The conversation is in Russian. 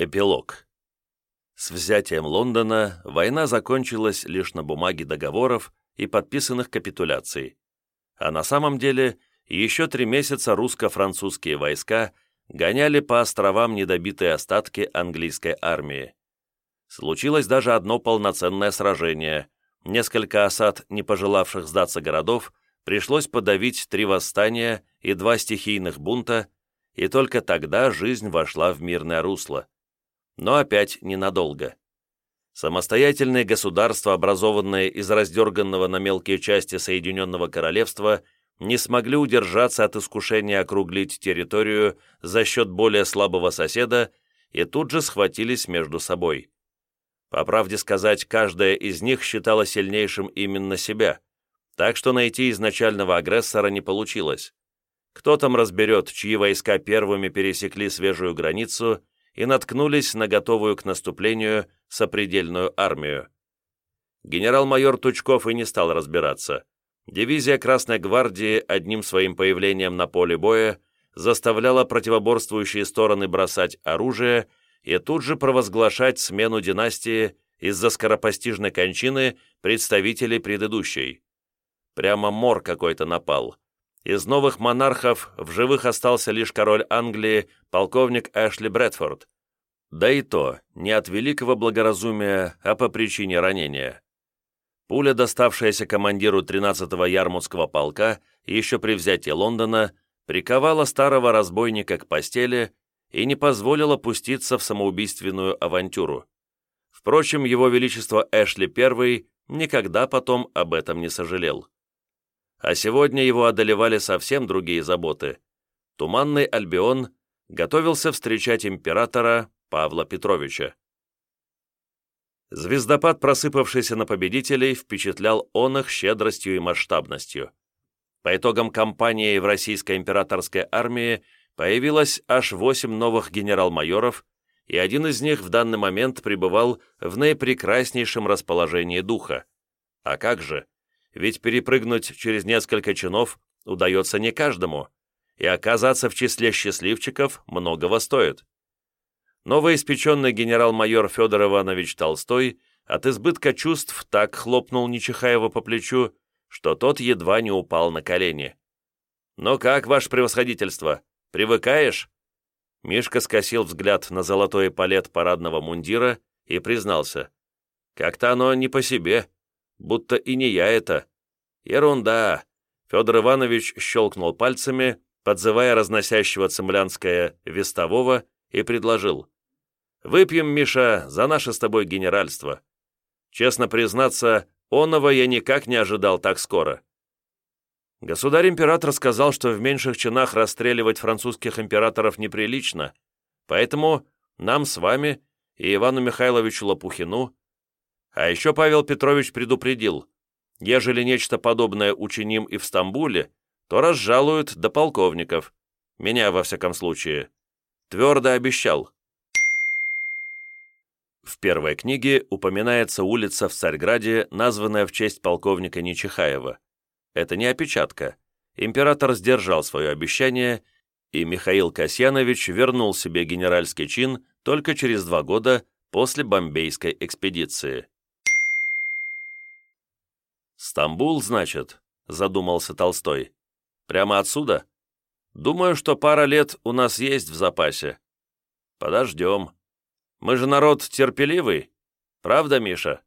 Эпилог. С взятием Лондона война закончилась лишь на бумаге договоров и подписанных капитуляций. А на самом деле еще три месяца русско-французские войска гоняли по островам недобитые остатки английской армии. Случилось даже одно полноценное сражение. Несколько осад, не пожелавших сдаться городов, пришлось подавить три восстания и два стихийных бунта, и только тогда жизнь вошла в мирное русло. Но опять ненадолго. Самостоятельные государства, образованные из раздерганного на мелкие части Соединенного Королевства, не смогли удержаться от искушения округлить территорию за счет более слабого соседа и тут же схватились между собой. По правде сказать, каждая из них считала сильнейшим именно себя, так что найти изначального агрессора не получилось. Кто там разберет, чьи войска первыми пересекли свежую границу и наткнулись на готовую к наступлению сопредельную армию. Генерал-майор Тучков и не стал разбираться. Дивизия Красной Гвардии одним своим появлением на поле боя заставляла противоборствующие стороны бросать оружие и тут же провозглашать смену династии из-за скоропостижной кончины представителей предыдущей. Прямо мор какой-то напал. Из новых монархов в живых остался лишь король Англии, полковник Эшли Брэдфорд. Да и то, не от великого благоразумия, а по причине ранения. Пуля, доставшаяся командиру 13-го Ярмутского полка еще при взятии Лондона, приковала старого разбойника к постели и не позволила пуститься в самоубийственную авантюру. Впрочем, его величество Эшли I никогда потом об этом не сожалел. А сегодня его одолевали совсем другие заботы. Туманный Альбион готовился встречать императора Павла Петровича. Звездопад, просыпавшийся на победителей, впечатлял он их щедростью и масштабностью. По итогам кампании в российской императорской армии появилось аж восемь новых генерал-майоров, и один из них в данный момент пребывал в наипрекраснейшем расположении духа. А как же? Ведь перепрыгнуть через несколько чинов удается не каждому, и оказаться в числе счастливчиков многого стоит. Новоиспеченный генерал-майор Федор Иванович Толстой от избытка чувств так хлопнул Нечихаева по плечу, что тот едва не упал на колени. «Ну как, ваше превосходительство, привыкаешь?» Мишка скосил взгляд на золотой палет парадного мундира и признался. «Как-то оно не по себе будто и не я это. Ерунда. Федор Иванович щелкнул пальцами, подзывая разносящего цемлянское вестового, и предложил. «Выпьем, Миша, за наше с тобой генеральство. Честно признаться, оного я никак не ожидал так скоро». Государь-император сказал, что в меньших чинах расстреливать французских императоров неприлично, поэтому нам с вами и Ивану Михайловичу Лопухину а еще Павел Петрович предупредил, ежели нечто подобное учиним и в Стамбуле, то разжалуют до полковников. Меня, во всяком случае. Твердо обещал. В первой книге упоминается улица в Царьграде, названная в честь полковника Нечихаева. Это не опечатка. Император сдержал свое обещание, и Михаил Касьянович вернул себе генеральский чин только через два года после Бомбейской экспедиции. «Стамбул, значит?» — задумался Толстой. «Прямо отсюда? Думаю, что пара лет у нас есть в запасе. Подождем. Мы же народ терпеливый. Правда, Миша?»